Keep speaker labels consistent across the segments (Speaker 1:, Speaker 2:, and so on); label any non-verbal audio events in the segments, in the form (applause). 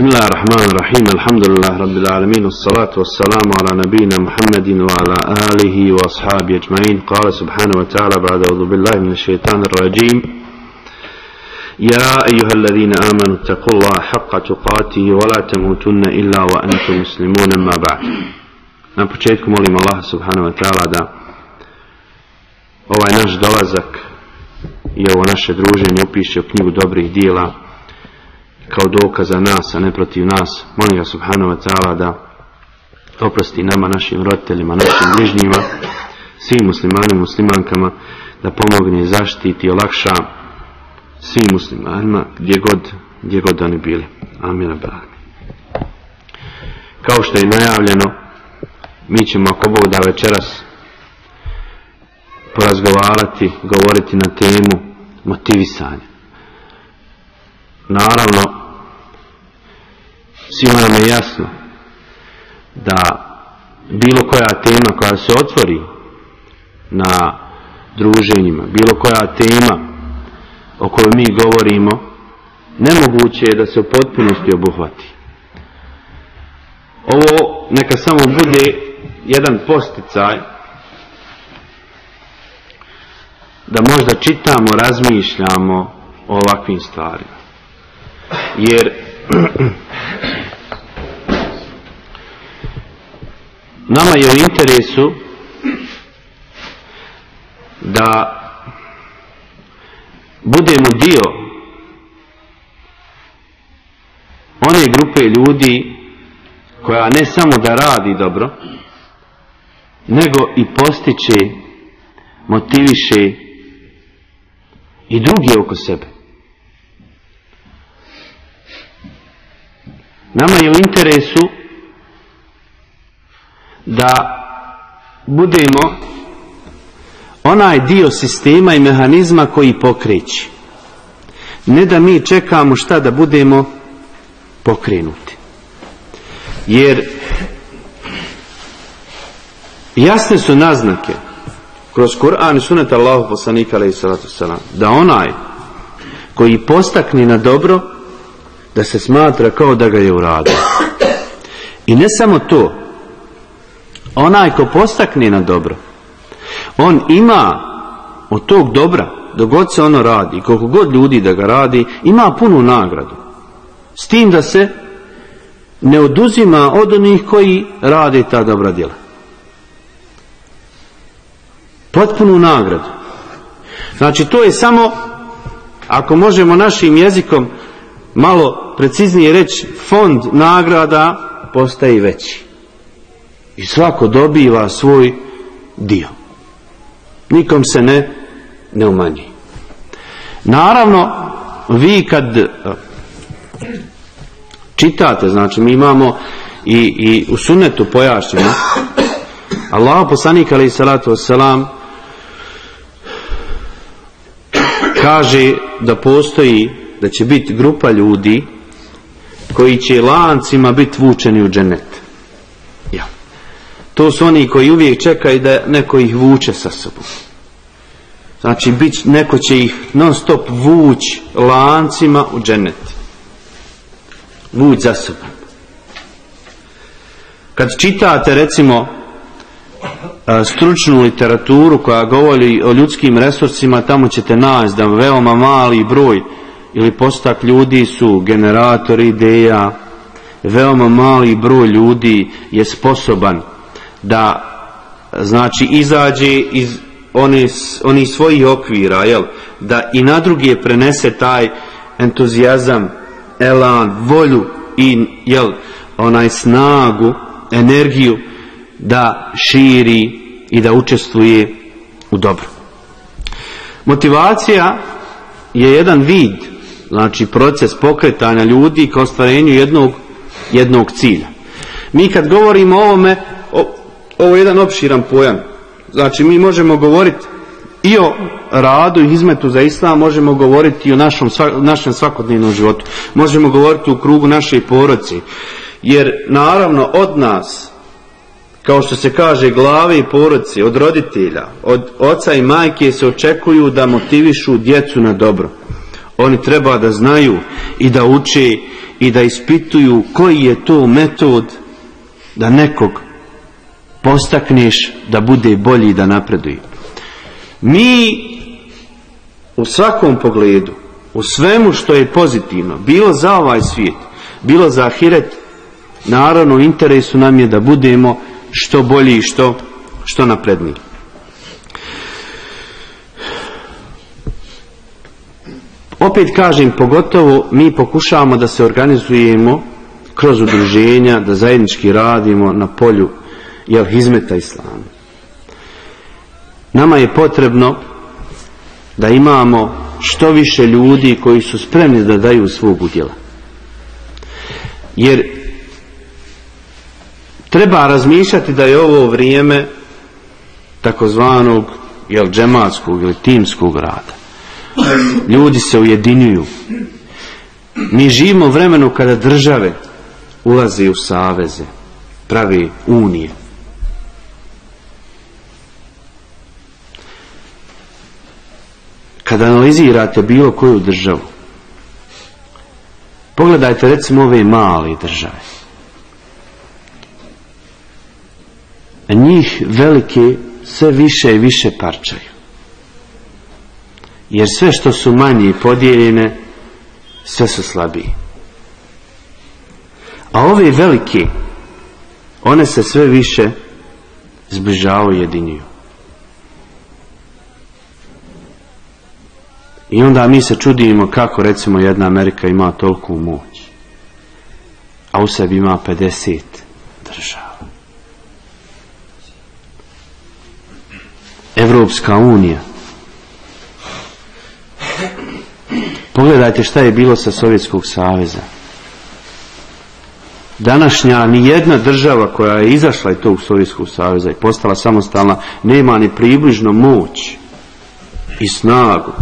Speaker 1: بسم الله الرحمن الرحيم الحمد لله رب العالمين والصلاة والسلام على نبينا محمد وعلى آله وأصحابه أجمعين قال سبحانه وتعالى بعد أعوذ بالله من الشيطان الرجيم يا أيها الذين آمنوا اتقوا الله حق تقاته ولا تموتن إلا وأنتم مسلمون ما بعد Na početku molim Allah subhanahu wa ta'ala da ovaj naš dolazak i ovo naše druženje upiše u kao dokaz za nas, a ne protiv nas. Molim ga subhanahu wa ta'ala da oprosti nama, našim roditeljima, našim bližnjima, svim muslimanima, muslimankama, da pomogne, zaštiti i olakša svim muslimanima gdje god, gdje god oni bili. Amin. Kao što je najavljeno, mi ćemo ako Bog da večeras porazgovarati, govoriti na temu motivisanja. Naravno, svima nam je jasno da bilo koja tema koja se otvori na druženjima, bilo koja tema o kojoj mi govorimo, nemoguće je da se u potpunosti obuhvati. Ovo neka samo bude jedan posticaj da možda čitamo, razmišljamo o ovakvim stvarima. Jer (clears throat) nama je u interesu da budemo dio one grupe ljudi koja ne samo da radi dobro, nego i postiče, motiviše i drugi oko sebe. Nama je u interesu da budemo onaj dio sistema i mehanizma koji pokreći. Ne da mi čekamo šta da budemo pokrenuti. Jer jasne su naznake kroz Kur'an i sunet Allahu poslanika da onaj koji postakni na dobro da se smatra kao da ga je uradio. I ne samo to, onaj ko postakne na dobro, on ima od tog dobra, dok god se ono radi, koliko god ljudi da ga radi, ima punu nagradu. S tim da se ne oduzima od onih koji rade ta dobra djela. Potpunu nagradu. Znači to je samo, ako možemo našim jezikom malo preciznije reći, fond nagrada postaje veći. I svako dobiva svoj dio. Nikom se ne, ne umanji. Naravno, vi kad e, čitate, znači mi imamo i, i u sunetu pojašnjeno, Allah poslanik alaih salatu wasalam kaže da postoji da će biti grupa ljudi koji će lancima biti vučeni u dženet. To su oni koji uvijek čekaju da neko ih vuče sa sobom. Znači, bit, neko će ih non stop vući lancima u dženet. Vuć za sobom. Kad čitate, recimo, stručnu literaturu koja govori o ljudskim resursima, tamo ćete naći da veoma mali broj ili postak ljudi su generatori ideja, veoma mali broj ljudi je sposoban da znači izađe iz onih oni svojih okvira, jel, da i na druge prenese taj entuzijazam, elan, volju i jel, onaj snagu, energiju da širi i da učestvuje u dobro. Motivacija je jedan vid, znači proces pokretanja ljudi ka ostvarenju jednog, jednog cilja. Mi kad govorimo o ovome, ovo je jedan opširan pojam. Znači mi možemo govoriti i o radu i izmetu za islam, možemo govoriti i o našom, našem svakodnevnom životu. Možemo govoriti u krugu naše poroci. Jer naravno od nas kao što se kaže glave i porodci, od roditelja, od oca i majke se očekuju da motivišu djecu na dobro. Oni treba da znaju i da uče i da ispituju koji je to metod da nekog postakneš da bude bolji i da napreduje. Mi u svakom pogledu, u svemu što je pozitivno, bilo za ovaj svijet, bilo za ahiret, naravno u interesu nam je da budemo što bolji i što, što napredniji. Opet kažem, pogotovo mi pokušavamo da se organizujemo kroz udruženja, da zajednički radimo na polju jel, hizmeta islama. Nama je potrebno da imamo što više ljudi koji su spremni da daju svog udjela. Jer treba razmišljati da je ovo vrijeme takozvanog jel, džematskog ili timskog rada. Ljudi se ujedinjuju. Mi živimo vremenu kada države ulaze u saveze, pravi unije. Kada analizirate bilo koju državu, pogledajte recimo ove male države. Njih velike sve više i više parčaju. Jer sve što su manje podijeljene, sve su slabiji. A ove velike, one se sve više zbližavaju i jedinjuju. I onda mi se čudimo kako recimo jedna Amerika ima toliku moć. A u sebi ima 50 država. Evropska unija. Pogledajte šta je bilo sa Sovjetskog saveza. Današnja ni jedna država koja je izašla iz tog Sovjetskog saveza i postala samostalna nema ni približno moć i snagu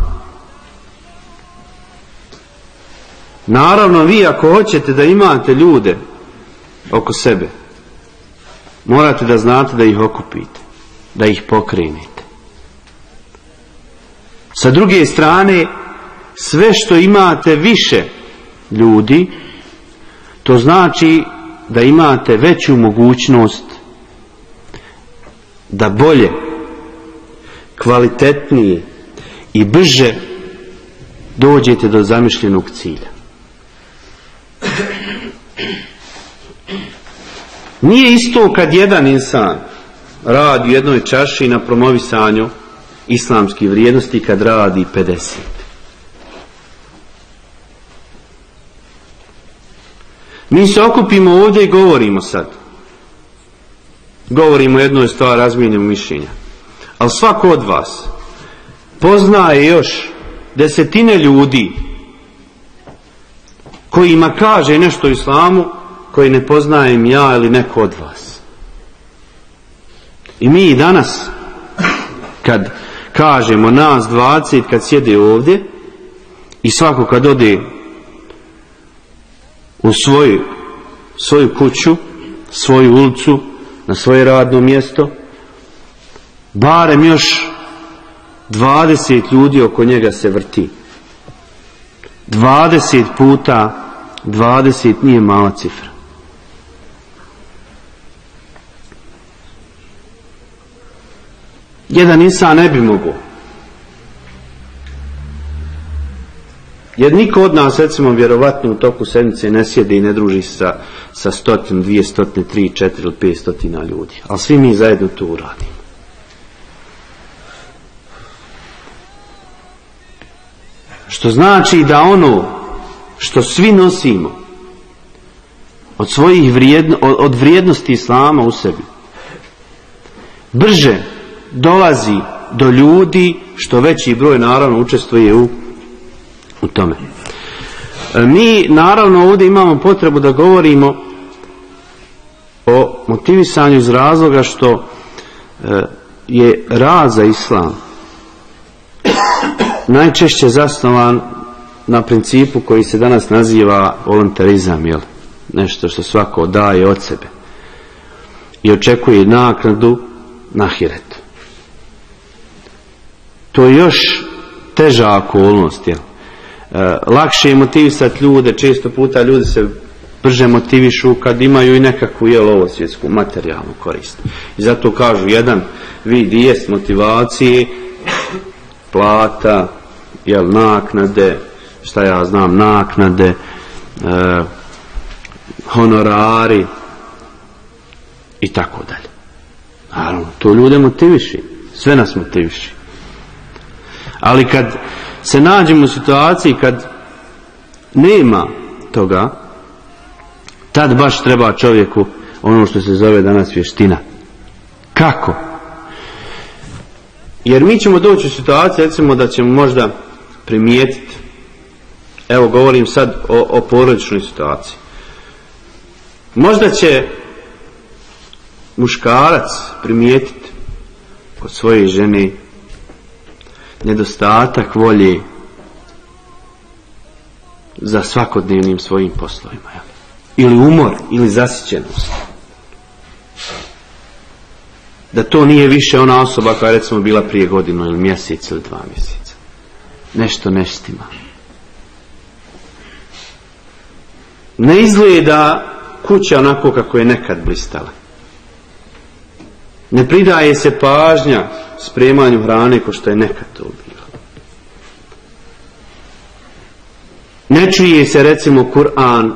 Speaker 1: Naravno, vi ako hoćete da imate ljude oko sebe, morate da znate da ih okupite, da ih pokrenete. Sa druge strane, sve što imate više ljudi, to znači da imate veću mogućnost da bolje, kvalitetnije i brže dođete do zamišljenog cilja. Nije isto kad jedan insan radi u jednoj čaši na promovisanju islamskih vrijednosti kad radi 50. Mi se okupimo ovdje i govorimo sad. Govorimo jednoj stvari, razmijenimo mišljenja. Ali svako od vas poznaje još desetine ljudi kojima kaže nešto islamu koji ne poznajem ja ili neko od vas. I mi danas kad kažemo nas dvacet kad sjede ovdje i svako kad ode u svoju, svoju kuću, svoju ulicu, na svoje radno mjesto, barem još dvadeset ljudi oko njega se vrti. Dvadeset puta dvadeset nije mala cifra. Jedan insan ne bi mogao. Jer niko od nas, recimo, vjerovatno u toku sedmice ne sjede i ne druži sa, sa stotin, dvije stotine, tri, četiri ili pet stotina ljudi. Ali svi mi zajedno to uradimo. Što znači da ono što svi nosimo od svojih vrijedno, od vrijednosti Islama u sebi brže dolazi do ljudi što veći broj naravno učestvuje u, u tome. E, mi naravno ovdje imamo potrebu da govorimo o motivisanju iz razloga što e, je rad za islam najčešće zasnovan na principu koji se danas naziva volontarizam, jel? Nešto što svako daje od sebe i očekuje naknadu na hiretu. To je još teža okolnost, jel? lakše je motivisati ljude, često puta ljudi se brže motivišu kad imaju i nekakvu jel ovo svjetsku materijalnu korist. I zato kažu jedan vid jest motivacije, plata, jel naknade, šta ja znam, naknade, e, honorari i tako dalje. Naravno, to ljude motiviši, sve nas motiviši. Ali kad se nađemo u situaciji kad nema toga, tad baš treba čovjeku ono što se zove danas vještina. Kako? Jer mi ćemo doći u situaciju, recimo da ćemo možda primijetiti, evo govorim sad o, o porodičnoj situaciji. Možda će muškarac primijetiti kod svoje žene nedostatak volje za svakodnevnim svojim poslovima. Ili umor, ili zasićenost. Da to nije više ona osoba koja je recimo bila prije godinu ili mjesec ili dva mjeseca. Nešto neštima. Ne izgleda kuća onako kako je nekad blistala. Ne pridaje se pažnja spremanju hrane ko što je nekad to bilo. Ne čuje se recimo Kur'an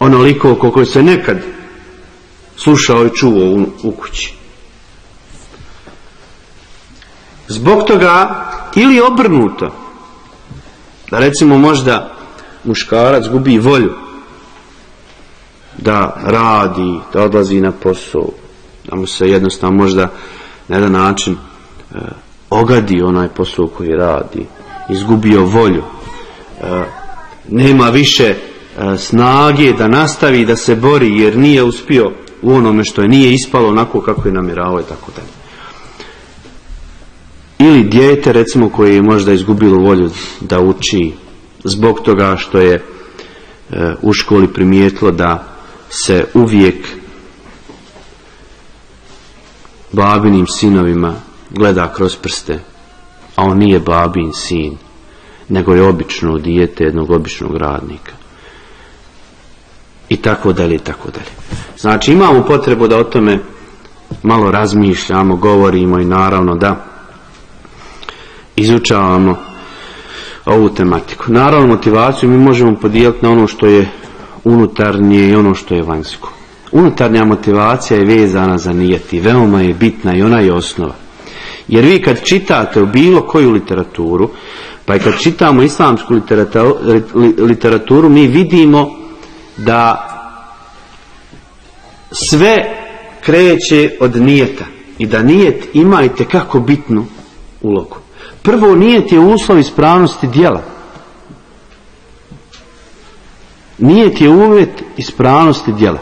Speaker 1: onoliko koliko se nekad slušao i čuo u, u kući. Zbog toga ili obrnuto da recimo možda muškarac gubi volju da radi, da odlazi na posao, da mu se jednostavno možda na jedan način e, ogadi onaj posao koji radi, izgubio volju, e, nema više e, snage da nastavi da se bori jer nije uspio u onome što je nije ispalo onako kako je namjeravao i tako dalje. Ili dijete recimo koje je možda izgubilo volju da uči zbog toga što je u školi primijetilo da se uvijek babinim sinovima gleda kroz prste, a on nije babin sin, nego je obično dijete jednog običnog radnika. I tako dalje, i tako dalje. Znači imamo potrebu da o tome malo razmišljamo, govorimo i naravno da izučavamo ovu tematiku. Naravno motivaciju mi možemo podijeliti na ono što je unutarnje i ono što je vanjsko. Unutarnja motivacija je vezana za nijeti, veoma je bitna i ona je osnova. Jer vi kad čitate u bilo koju literaturu, pa i kad čitamo islamsku literaturu, mi vidimo da sve kreće od nijeta i da nijet ima i tekako bitnu ulogu. Prvo, nijet je uslov ispravnosti dijela. Nijet je uvjet ispravnosti djela.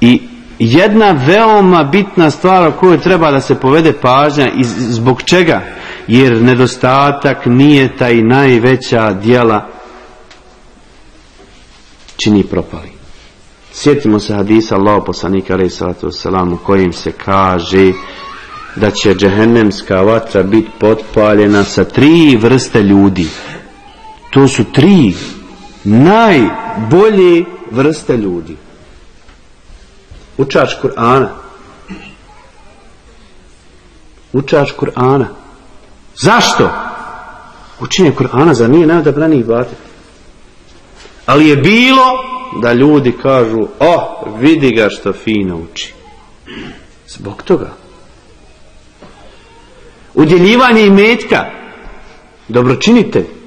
Speaker 1: I jedna veoma bitna stvar o kojoj treba da se povede pažnja i zbog čega? Jer nedostatak nijeta i najveća djela čini propali. Sjetimo se hadisa Allah poslanika wasalam, kojim se kaže da će džehennemska vatra biti potpaljena sa tri vrste ljudi. To su tri najbolje vrste ljudi. Učač Kur'ana. Učač Kur'ana. Zašto? Učenje Kur'ana za nije najodabrani ibadet. Ali je bilo da ljudi kažu, o, oh, vidi ga što fino uči. Zbog toga. Udjeljivanje imetka. Dobročinitelj.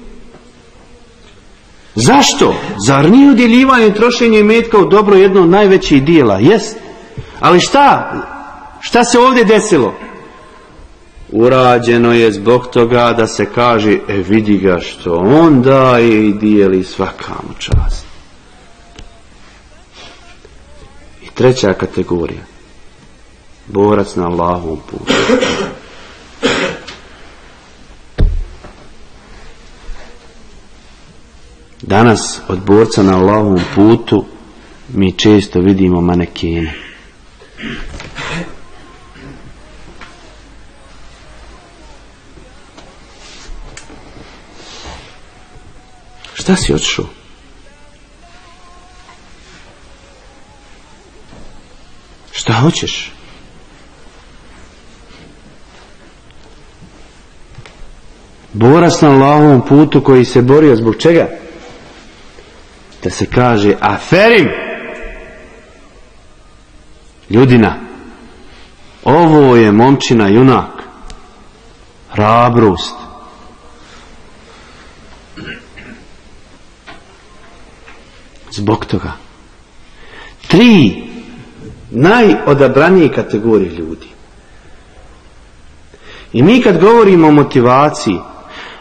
Speaker 1: Zašto? Zar nije udjeljivanje i trošenje imetka u dobro jedno od najvećih dijela? Jest. Ali šta? Šta se ovdje desilo? Urađeno je zbog toga da se kaže, e vidi ga što on daje i dijeli svakamu čast. I treća kategorija. Borac na Allahovom putu. Danas od borca na Allahovom putu mi često vidimo manekine. Šta si otišao? Šta hoćeš? Borac na Allahovom putu koji se borio zbog čega? Da se kaže aferim! Ljudina ovo je momčina junak hrabrost. Zbog toga tri najodabranije kategorije ljudi. I mi kad govorimo o motivaciji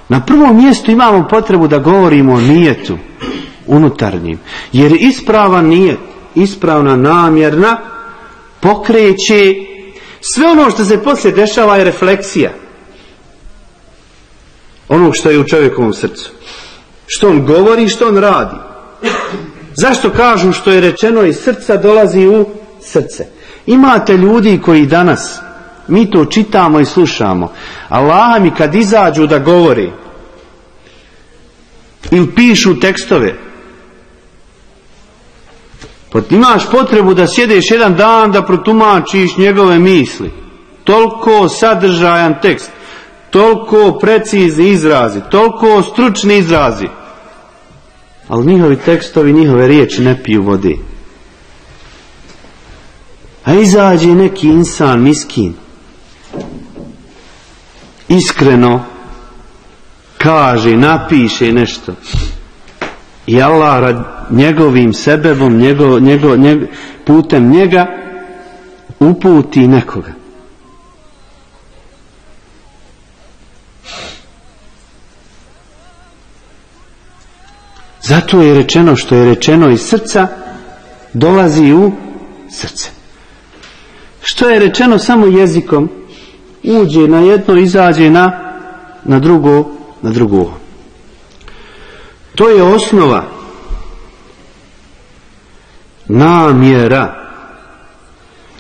Speaker 1: na prvom mjestu imamo potrebu da govorimo o nijetu unutarnjim. Jer ispravan nijet, ispravna namjerna pokreće sve ono što se poslije dešava je refleksija onog što je u čovjekovom srcu. Što on govori, što on radi. Zašto kažu što je rečeno iz srca dolazi u srce? Imate ljudi koji danas mi to čitamo i slušamo. Allah mi kad izađu da govori ili pišu tekstove, pa imaš potrebu da sjedeš jedan dan da protumačiš njegove misli. Toliko sadržajan tekst, toliko precizni izrazi, toliko stručni izrazi. Ali njihovi tekstovi, njihove riječi ne piju vode. A izađe neki insan, miskin, iskreno kaže, napiše nešto. I Allah rad njegovim sebebom, njego, njego, njego, putem njega uputi nekoga. Zato je rečeno što je rečeno iz srca, dolazi u srce. Što je rečeno samo jezikom, uđe na jedno, izađe na, na drugo, na drugo. To je osnova namjera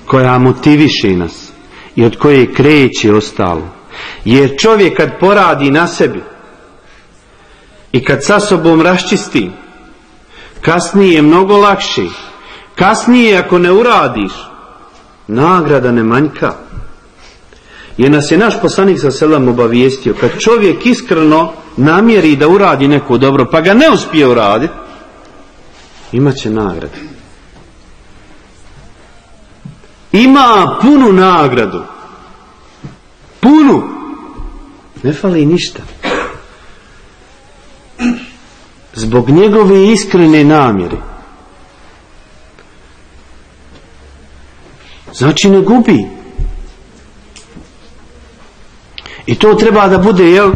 Speaker 1: koja motiviše nas i od koje kreće ostalo. Jer čovjek kad poradi na sebi i kad sa sobom raščisti, kasnije je mnogo lakše. Kasnije ako ne uradiš, nagrada ne manjka. Jer nas je naš poslanik sa selam obavijestio, kad čovjek iskreno namjeri da uradi neko dobro, pa ga ne uspije uraditi, imat će nagradu. Ima punu nagradu. Punu. Ne fali ništa. Zbog njegove iskrene namjere. Znači ne gubi. I to treba da bude, jel,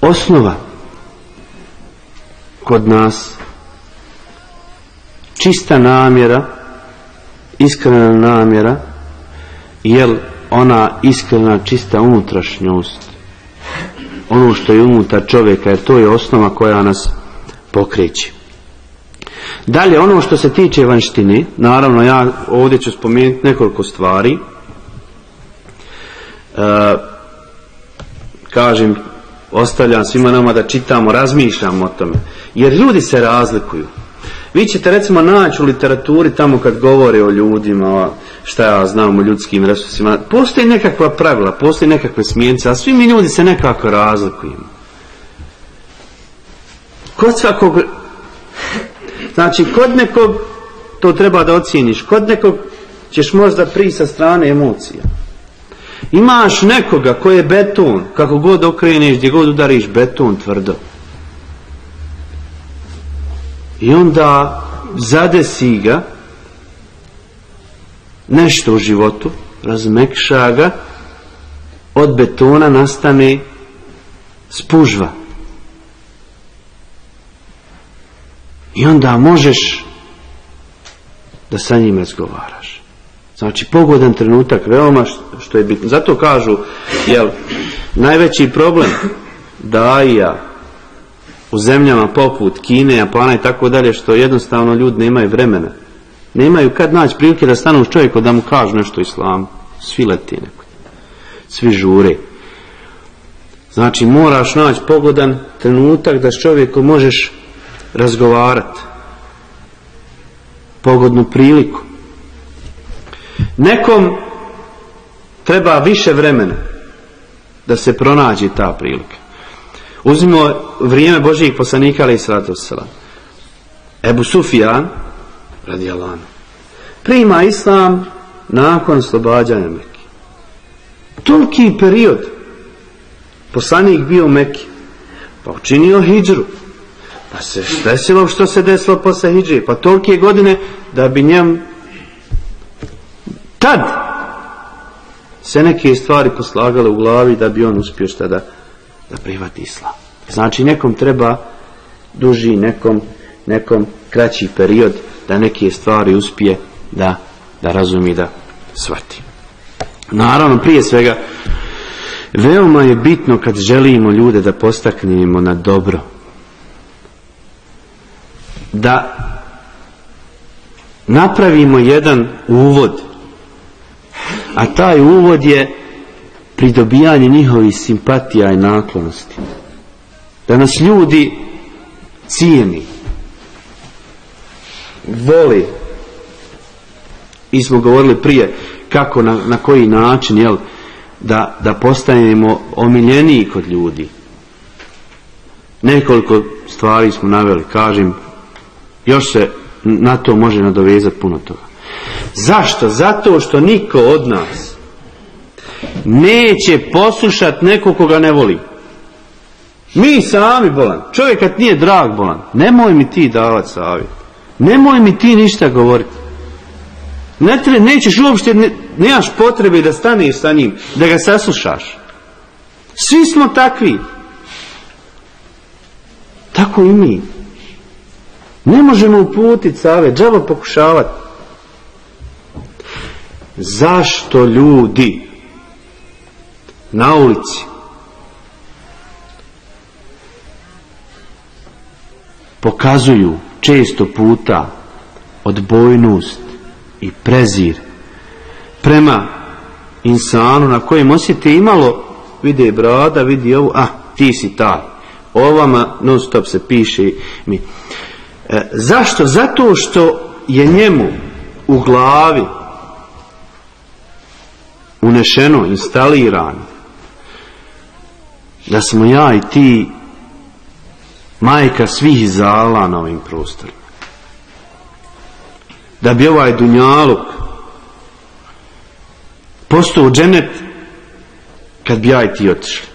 Speaker 1: osnova kod nas čista namjera iskrena namjera jel ona iskrena čista unutrašnjost? Ono što je unutar čovjeka jer to je osnova koja nas pokreće. Dalje ono što se tiče vanštine naravno ja ovdje ću spomenuti nekoliko stvari. E, kažem ostavljam svima nama da čitamo razmišljamo o tome. Jer ljudi se razlikuju vi ćete recimo naći u literaturi tamo kad govore o ljudima, šta ja znam o ljudskim resursima, postoji nekakva pravila, postoji nekakve smjence, a svi mi ljudi se nekako razlikujemo. Kod svakog, znači kod nekog to treba da ocijeniš, kod nekog ćeš možda pri sa strane emocija. Imaš nekoga koji je beton, kako god okreneš, gdje god udariš beton tvrdo. I onda zadesi ga nešto u životu, razmekša ga, od betona nastane spužva. I onda možeš da sa njim razgovaraš. Znači pogodan trenutak, veoma što je bitno. Zato kažu, jel, najveći problem da ja u zemljama poput Kine, Japana i tako dalje, što jednostavno ljudi nemaju vremena. Nemaju kad naći prilike da stanu s čovjekom da mu kažu nešto islamu. Svi leti neko. Svi žure. Znači moraš naći pogodan trenutak da s čovjekom možeš razgovarati. Pogodnu priliku. Nekom treba više vremena da se pronađe ta prilika. Uzmimo vrijeme Božijih poslanika ali i sratu Ebu Sufjan radi Alana. Prima islam nakon oslobađanja Mekke. Toliki period poslanik bio u Mekke. Pa učinio hijđru. Pa se desilo što se desilo posle hijđri. Pa tolike godine da bi njem tad se neke stvari poslagale u glavi da bi on uspio šta da, da prihvati islam. Znači nekom treba duži, nekom, nekom kraći period da neke stvari uspije da, da razumi, da shvati. Naravno, prije svega, veoma je bitno kad želimo ljude da postaknemo na dobro. Da napravimo jedan uvod a taj uvod je pridobijanje njihovih simpatija i naklonosti. Da nas ljudi cijeni, voli. I smo govorili prije kako, na, na koji način, jel, da, da postanemo omiljeniji kod ljudi. Nekoliko stvari smo naveli, kažem, još se na to može nadovezati puno toga. Zašto? Zato što niko od nas neće poslušati neko koga ne voli. Mi sami bolan. Čovjek kad nije drag bolan, nemoj mi ti davati savjet. Nemoj mi ti ništa govoriti. Ne tre, nećeš uopšte, ne, nemaš potrebe da staneš sa njim, da ga saslušaš. Svi smo takvi. Tako i mi. Ne možemo uputiti savjet, džava pokušavati. Zašto ljudi na ulici pokazuju često puta odbojnost i prezir prema insanu na kojem osjeti imalo vidi brada, vidi ovo, a ti si taj. Ovama non stop se piše mi. E, zašto? Zato što je njemu u glavi unešeno, instalirano da smo ja i ti majka svih zala na ovim prostorima. Da bi ovaj dunjaluk postao dženet kad bi ja i ti otišli.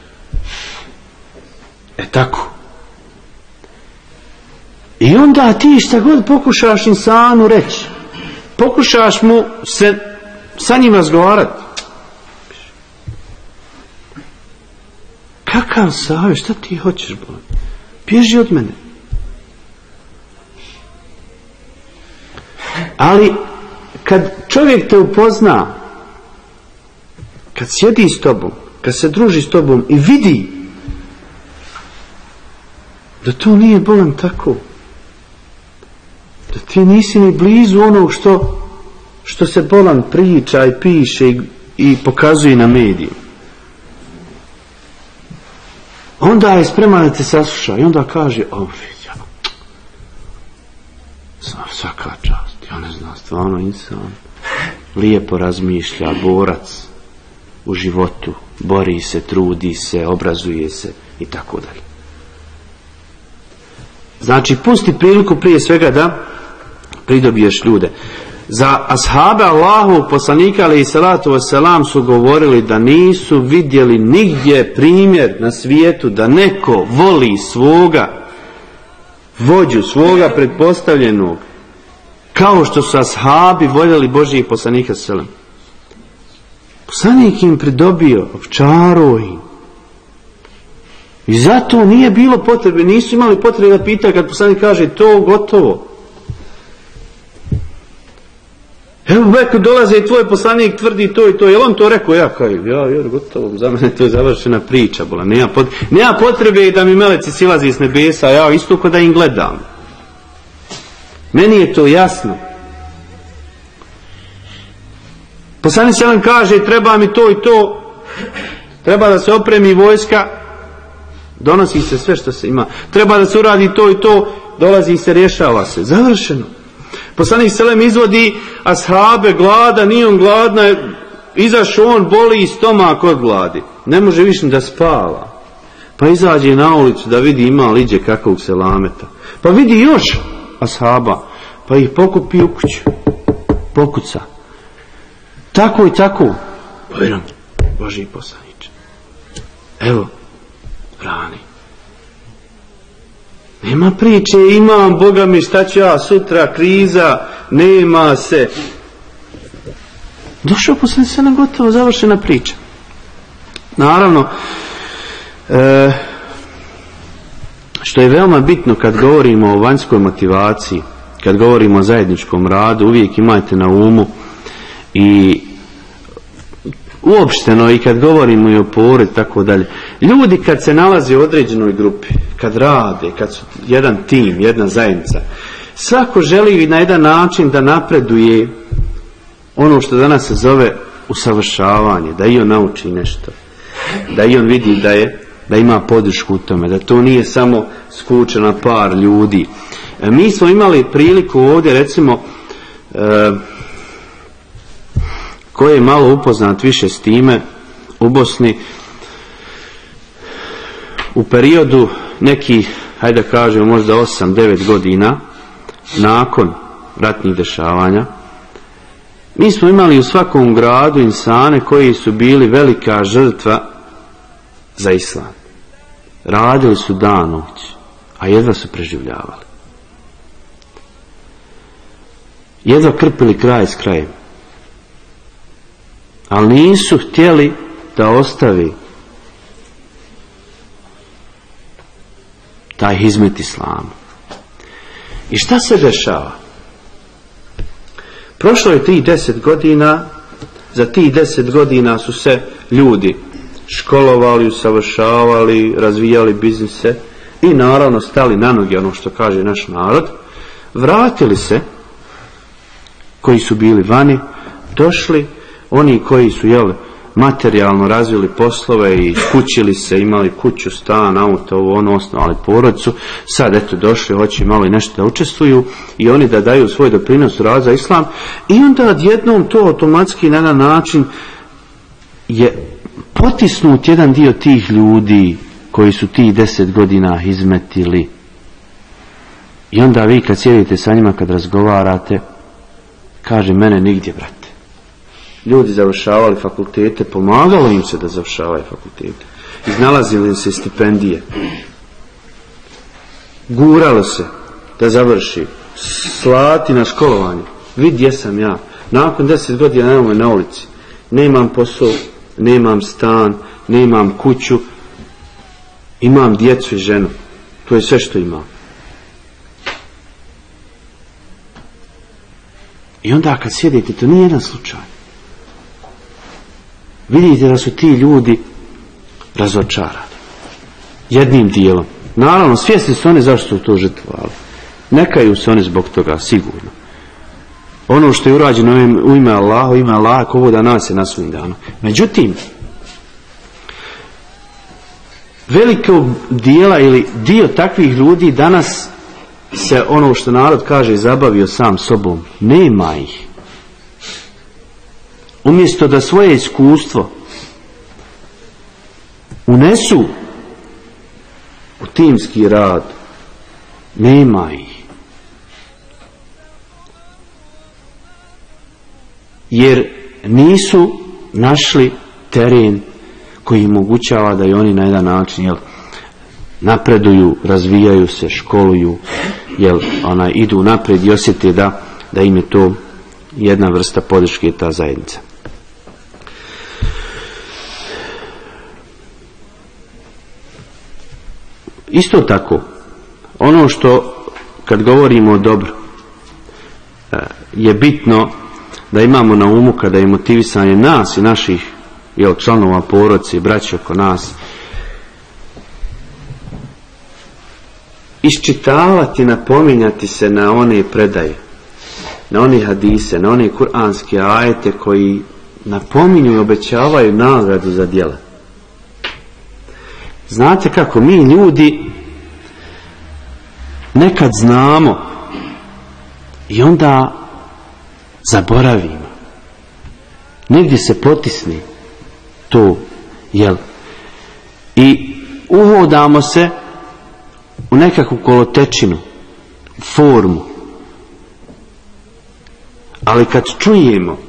Speaker 1: E tako. I onda ti šta god pokušaš insanu reći, pokušaš mu se sa njim razgovarati, Kakav savjet, šta ti hoćeš, Bog? Bježi od mene. Ali, kad čovjek te upozna, kad sjedi s tobom, kad se druži s tobom i vidi da to nije bolan tako, da ti nisi ni blizu onog što, što se bolan priča i piše i, i pokazuje na medijima. Onda je spreman da te sasluša i onda kaže, o, ja, svaka čast, ja ne znam, stvarno insan, lijepo razmišlja, borac u životu, bori se, trudi se, obrazuje se i tako dalje. Znači, pusti priliku prije svega da pridobiješ ljude. Za ashabe Allahu poslanika ali i salatu wasalam su govorili da nisu vidjeli nigdje primjer na svijetu da neko voli svoga vođu, svoga pretpostavljenog kao što su ashabi voljeli Božijih poslanika selam. Poslanik im pridobio, ovčaro im. I zato nije bilo potrebe, nisu imali potrebe da pita kad poslanik kaže to gotovo. Evo neko dolaze i tvoj poslanik tvrdi to i to. Je on to rekao? Ja kao, ja, ja, gotovo, za mene to je završena priča. Bola. Nema, pot, nema potrebe da mi meleci silazi s nebesa, ja isto ko da im gledam. Meni je to jasno. Poslanik se vam kaže, treba mi to i to, treba da se opremi vojska, Donosi se sve što se ima. Treba da se uradi to i to, dolazi se, rješava se. Završeno. Poslanik Selem izvodi ashabe glada, nije on gladna, izašao on, boli i stomak od gladi. Ne može više da spava. Pa izađe na ulicu da vidi ima liđe kakvog se lameta. Pa vidi još ashaba, pa ih pokupi u kuću. Pokuca. Tako i tako. Povjeram, Boži poslaniče. Evo, brani. Nema priče, imam, Boga mi, šta ću ja sutra, kriza, nema se. Došao posle se na gotovo završena priča. Naravno, e, što je veoma bitno kad govorimo o vanjskoj motivaciji, kad govorimo o zajedničkom radu, uvijek imajte na umu i uopšteno i kad govorimo i o pored tako dalje. Ljudi kad se nalaze u određenoj grupi, kad rade, kad su jedan tim, jedna zajednica, svako želi na jedan način da napreduje ono što danas se zove usavršavanje, da i on nauči nešto, da i on vidi da je da ima podršku u tome, da to nije samo skučena par ljudi. E, mi smo imali priliku ovdje recimo e, ko je malo upoznat više s time u Bosni u periodu nekih, hajde da kažemo možda 8-9 godina nakon ratnih dešavanja mi smo imali u svakom gradu insane koji su bili velika žrtva za islam. Radili su dan noć, a jedva su preživljavali. Jedva krpili kraj s krajem. Ali nisu htjeli da ostavi taj hizmet islamu. I šta se dešava? Prošlo je tih deset godina, za tih deset godina su se ljudi školovali, usavršavali, razvijali biznise i naravno stali na noge, ono što kaže naš narod, vratili se, koji su bili vani, došli, oni koji su, jel, materijalno razvili poslove i kućili se, imali kuću, stan, auto, ovo ono, osnovali porodicu, sad eto došli, hoće malo i nešto da učestvuju i oni da daju svoj doprinos u rad za islam i onda odjednom to automatski na jedan način je potisnut jedan dio tih ljudi koji su tih deset godina izmetili. I onda vi kad sjedite sa njima, kad razgovarate, kaže mene nigdje, brate. Ljudi završavali fakultete, pomagalo im se da završavaju fakultete. Iznalazili se stipendije. Guralo se da završi. Slati na školovanje. Vidi gdje sam ja. Nakon deset godina nemamo na ulici. Nemam posao, nemam stan, nemam kuću, imam djecu i ženu. To je sve što imam. I onda kad sjedite, to nije jedan slučaj. Vidite da su ti ljudi razočarani. Jednim dijelom. Naravno, svjesni su oni zašto su to žrtvovali. Nekaju se oni zbog toga, sigurno. Ono što je urađeno u ime Allaha, u ime Allaha, kovo da nas je na svojim danu. Međutim, velikog dijela ili dio takvih ljudi danas se ono što narod kaže zabavio sam sobom. Nema ih. Umjesto da svoje iskustvo unesu u timski rad, nema ih. Jer nisu našli teren koji omogućava da i oni na jedan način jel, napreduju, razvijaju se, školuju, jel, ona, idu napred i osjete da, da im je to jedna vrsta podrške ta zajednica. Isto tako, ono što kad govorimo o dobru e, je bitno da imamo na umu kada je motivisanje nas i naših jel, članova poroci i braća oko nas iščitavati, napominjati se na one predaje, na one hadise, na one kuranske ajete koji napominju i obećavaju nagradu za djela. Znate kako mi ljudi nekad znamo i onda zaboravimo. Negdje se potisni to, jel? I uhodamo se u nekakvu kolotečinu, formu. Ali kad čujemo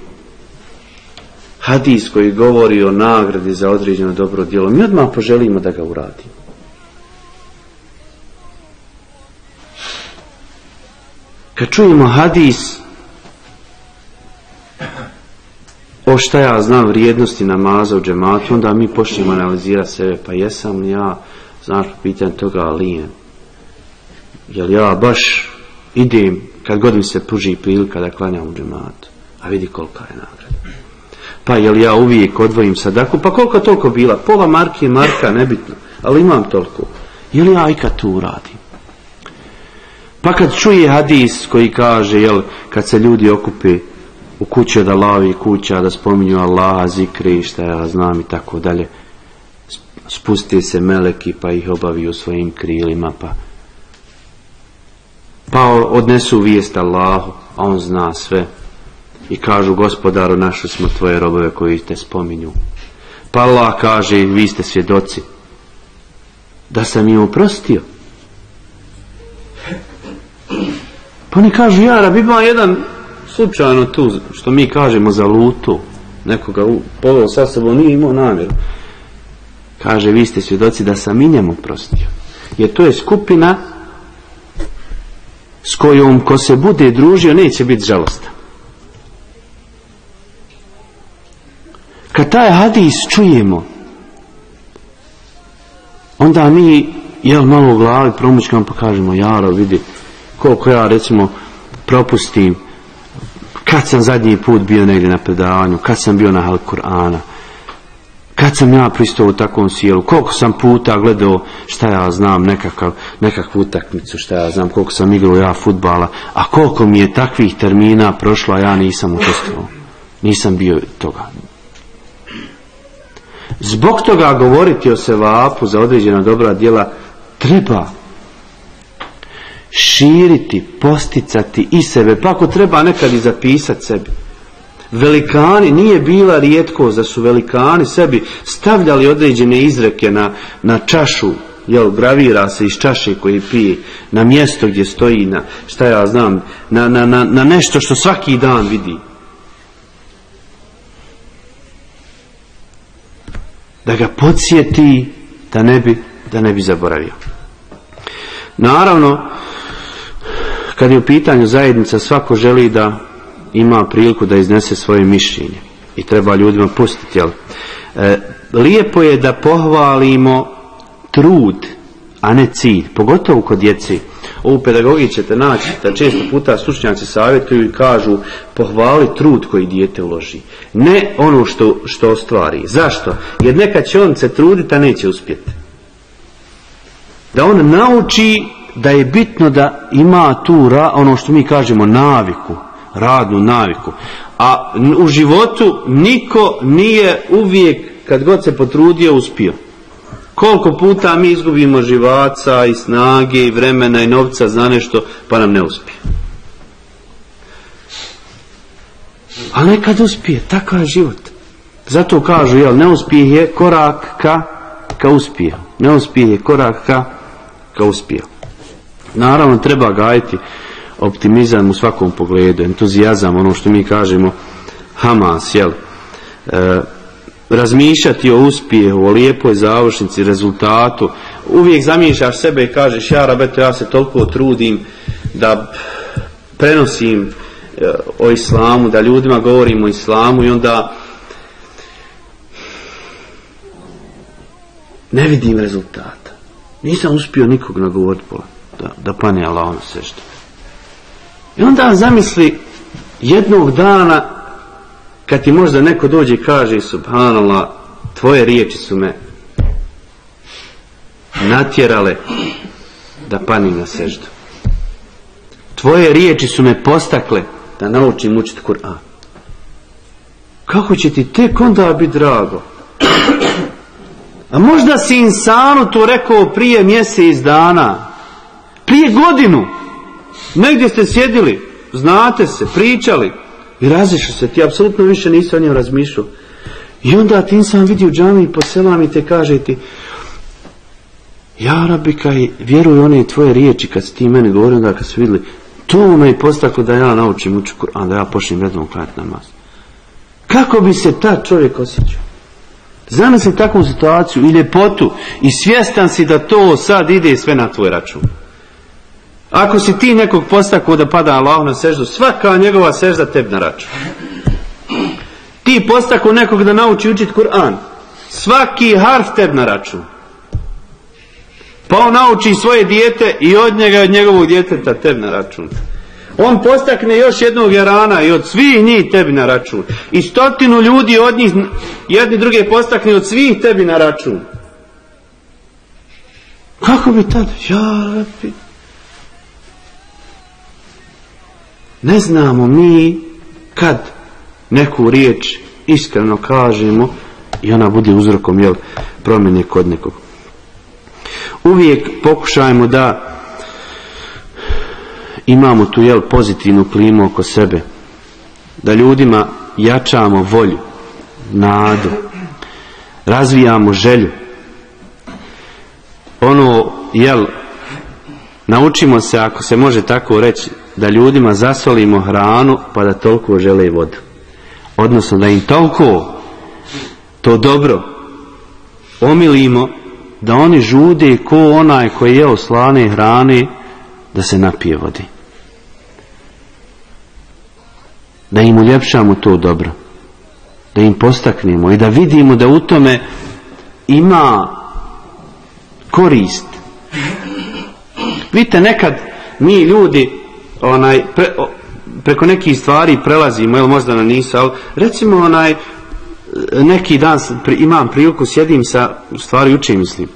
Speaker 1: hadis koji govori o nagradi za određeno dobro djelo, mi odmah poželimo da ga uradimo. Kad čujemo hadis o šta ja znam vrijednosti namaza u džematu, onda mi počnemo analizirati sebe, pa jesam li ja, znaš, pitanje toga lijen. Jel ja baš idem, kad god mi se pruži prilika da klanjam u džematu, a vidi kolika je nagrada. Pa jel ja uvijek odvojim sadaku, pa koliko toliko bila, pola marke, marka, nebitno, ali imam toliko. Jel ja ikad to uradim? Pa kad čuje hadis koji kaže, jel, kad se ljudi okupe u kuće da lavi kuća, da spominju Allaha, zikri, šta ja znam i tako dalje, spusti se meleki pa ih obavi u svojim krilima, pa pa odnesu vijest Allahu, a on zna sve. I kažu, gospodaru, našli smo tvoje robove koji te spominju. Pa Allah kaže, vi ste svjedoci, da sam im oprostio. Pa oni kažu, ja, rab, ima jedan slučajno tu, što mi kažemo za lutu, nekoga poveo sa sobom, nije imao namjeru. Kaže, vi ste svjedoci da sam i njemu prostio. Jer to je skupina s kojom ko se bude družio neće biti žalostan. Kad taj hadis čujemo, onda mi, jel malo u glavi promučkamo pa kažemo, jaro vidi, koliko ja recimo propustim, kad sam zadnji put bio negdje na predavanju, kad sam bio na Hal Kur'ana, kad sam ja pristao u takvom sjelu, koliko sam puta gledao šta ja znam, nekakav, nekakvu utakmicu, šta ja znam, koliko sam igrao ja futbala, a koliko mi je takvih termina prošlo, a ja nisam učestvovao. Nisam bio toga. Zbog toga govoriti o sevapu za određena dobra djela treba širiti, posticati i sebe, pa ako treba nekad i zapisati sebi. Velikani, nije bila rijetko da su velikani sebi stavljali određene izreke na, na čašu, jel, gravira se iz čaše koji pije, na mjesto gdje stoji, na, šta ja znam, na, na, na, na nešto što svaki dan vidi. Da ga podsjeti da ne bi, da ne bi zaboravio. Naravno, kad je u pitanju zajednica, svako želi da ima priliku da iznese svoje mišljenje i treba ljudima pustiti. Jel? E, lijepo je da pohvalimo trud, a ne cilj, pogotovo kod djeci. Ovu pedagogiju ćete naći da često puta stručnjaci savjetuju i kažu pohvali trud koji dijete uloži. Ne ono što, što ostvari. Zašto? Jer nekad će on se truditi, a neće uspjeti. Da on nauči da je bitno da ima tu ra, ono što mi kažemo naviku, radnu naviku. A u životu niko nije uvijek kad god se potrudio uspio. Koliko puta mi izgubimo živaca i snage i vremena i novca za nešto pa nam ne uspije. Ali nekad uspije, takav je život. Zato kažu, jel, neuspjeh je korak ka, ka uspije. Neuspjeh je korak ka, ka uspije. Naravno treba gajiti optimizam u svakom pogledu, entuzijazam, ono što mi kažemo Hamas, jel? E, razmišljati o uspjehu, o lijepoj završnici, rezultatu. Uvijek zamišljaš sebe i kažeš, ja rabeto, ja se toliko trudim da prenosim e, o islamu, da ljudima govorim o islamu i onda ne vidim rezultata. Nisam uspio nikog nagovoriti da, da pane Allah na seždu. I onda zamisli jednog dana kad ti možda neko dođe i kaže subhanallah tvoje riječi su me natjerale da panim na seždu. Tvoje riječi su me postakle da naučim učiti Kur'an. Kako će ti tek onda biti drago? A možda si insanu to rekao prije mjesec dana, prije godinu. Negdje ste sjedili, znate se, pričali i razišli se. Ti apsolutno više nisi o njemu razmišljao. I onda ti insan vidi u džami po selam i te kaže ti Ja rabi kaj vjeruj one tvoje riječi kad si ti meni govorio onda kad su vidjeli to me i postaklo da ja naučim uči Kur'an, da ja počnem redom klanjati namaz. Kako bi se ta čovjek osjećao? Zamisli takvu situaciju i ljepotu i svjestan si da to sad ide sve na tvoj račun. Ako si ti nekog postakao da pada Allah na seždu, svaka njegova sežda tebi na račun. Ti postakao nekog da nauči učiti Kur'an, svaki harf tebi na račun. Pa on nauči svoje dijete i od njega i od njegovog djeteta tebi na račun. On postakne još jednog jarana i od svih njih tebi na račun. I stotinu ljudi od njih jedni druge postakne od svih tebi na račun. Kako bi tad? Ja, ne znamo mi kad neku riječ iskreno kažemo i ona bude uzrokom jel, promjene kod nekog. Uvijek pokušajmo da imamo tu jel pozitivnu klimu oko sebe da ljudima jačamo volju nadu razvijamo želju ono jel naučimo se ako se može tako reći da ljudima zasolimo hranu pa da toliko žele vodu. Odnosno da im toliko to dobro omilimo da oni žude ko onaj koji je slane hrane da se napije vodi da im uljepšamo to dobro. Da im postaknemo i da vidimo da u tome ima korist. Vidite nekad mi ljudi onaj pre, preko nekih stvari prelazimo ili možda na nisu ali recimo onaj neki dan imam priliku sjedim sa stvari učim mislim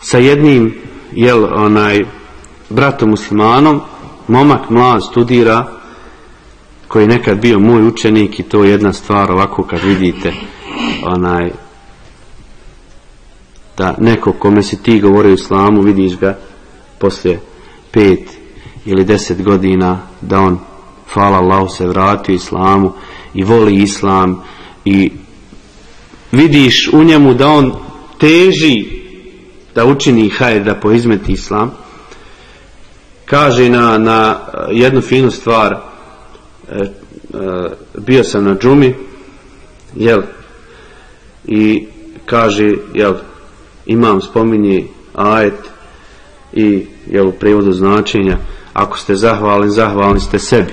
Speaker 1: sa jednim jel onaj bratom muslimanom momak mlad studira koji je nekad bio moj učenik i to je jedna stvar ovako kad vidite onaj da neko kome si ti govori u islamu vidiš ga poslije pet ili deset godina da on hvala Allah se vratio islamu i voli islam i vidiš u njemu da on teži da učini hajde da poizmeti islam. Kaže na, na jednu finu stvar E, e, bio sam na džumi jel i kaže jel imam spominje ajet i jel u prijevodu značenja ako ste zahvalni, zahvalni ste sebi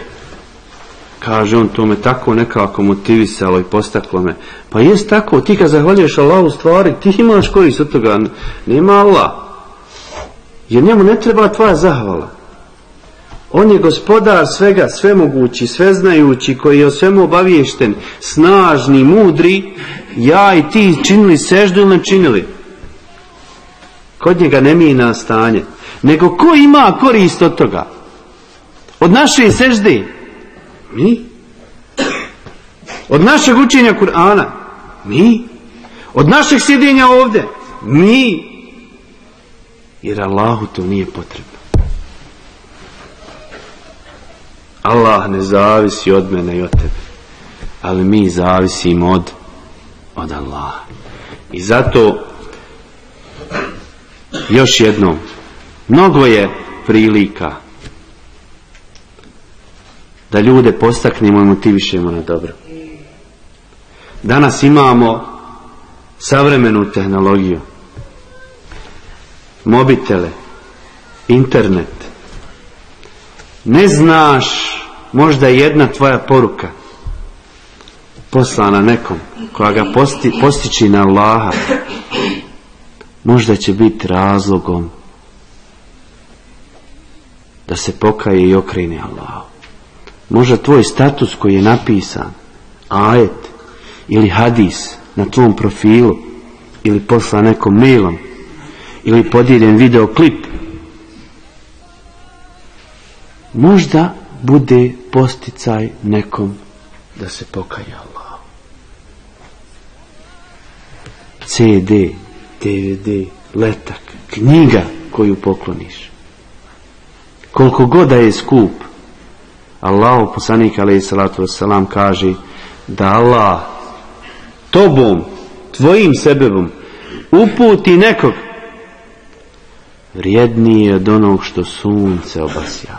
Speaker 1: kaže on to me tako nekako motivisalo i postaklo me pa jest tako, ti kad zahvaljuješ Allahu stvari ti imaš korist od toga nema Allah jer njemu ne treba tvoja zahvala on je gospodar svega, svemogući, sveznajući, koji je o svemu obaviješten, snažni, mudri, ja i ti činili seždu ili ne činili. Kod njega ne mina stanje. Nego ko ima korist od toga? Od naše sežde? Mi. Od našeg učenja Kur'ana? Mi. Od našeg sjedenja ovdje? Mi. Jer Allahu to nije potrebno. Allah ne zavisi od mene i od tebe. Ali mi zavisimo od, od Allaha. I zato još jednom mnogo je prilika da ljude postaknemo i motivišemo na dobro. Danas imamo savremenu tehnologiju, mobitele, internet. Ne znaš možda jedna tvoja poruka poslana nekom koja ga posti, postići na Allaha možda će biti razlogom da se pokaje i okrene Allahu. Možda tvoj status koji je napisan, ajet ili hadis na tvom profilu ili posla nekom mailom ili podijeljen videoklip možda bude posticaj nekom da se pokaje Allah. CD, DVD, letak, knjiga koju pokloniš. Koliko god da je skup, Allah, poslanik alaih salatu wasalam, kaže da Allah tobom, tvojim sebebom, uputi nekog vrijednije od onog što sunce obasja.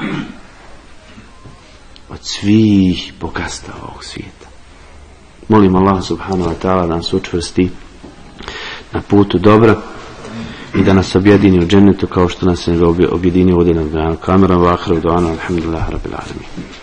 Speaker 1: Od svih bogatstava ovog svijeta. Molim Allah subhanahu wa ta'ala da nas učvrsti na putu dobra i da nas objedini u džennetu kao što nas je objedinio ovdje na kamerom vahra u doanu alhamdulillah rabbil alamin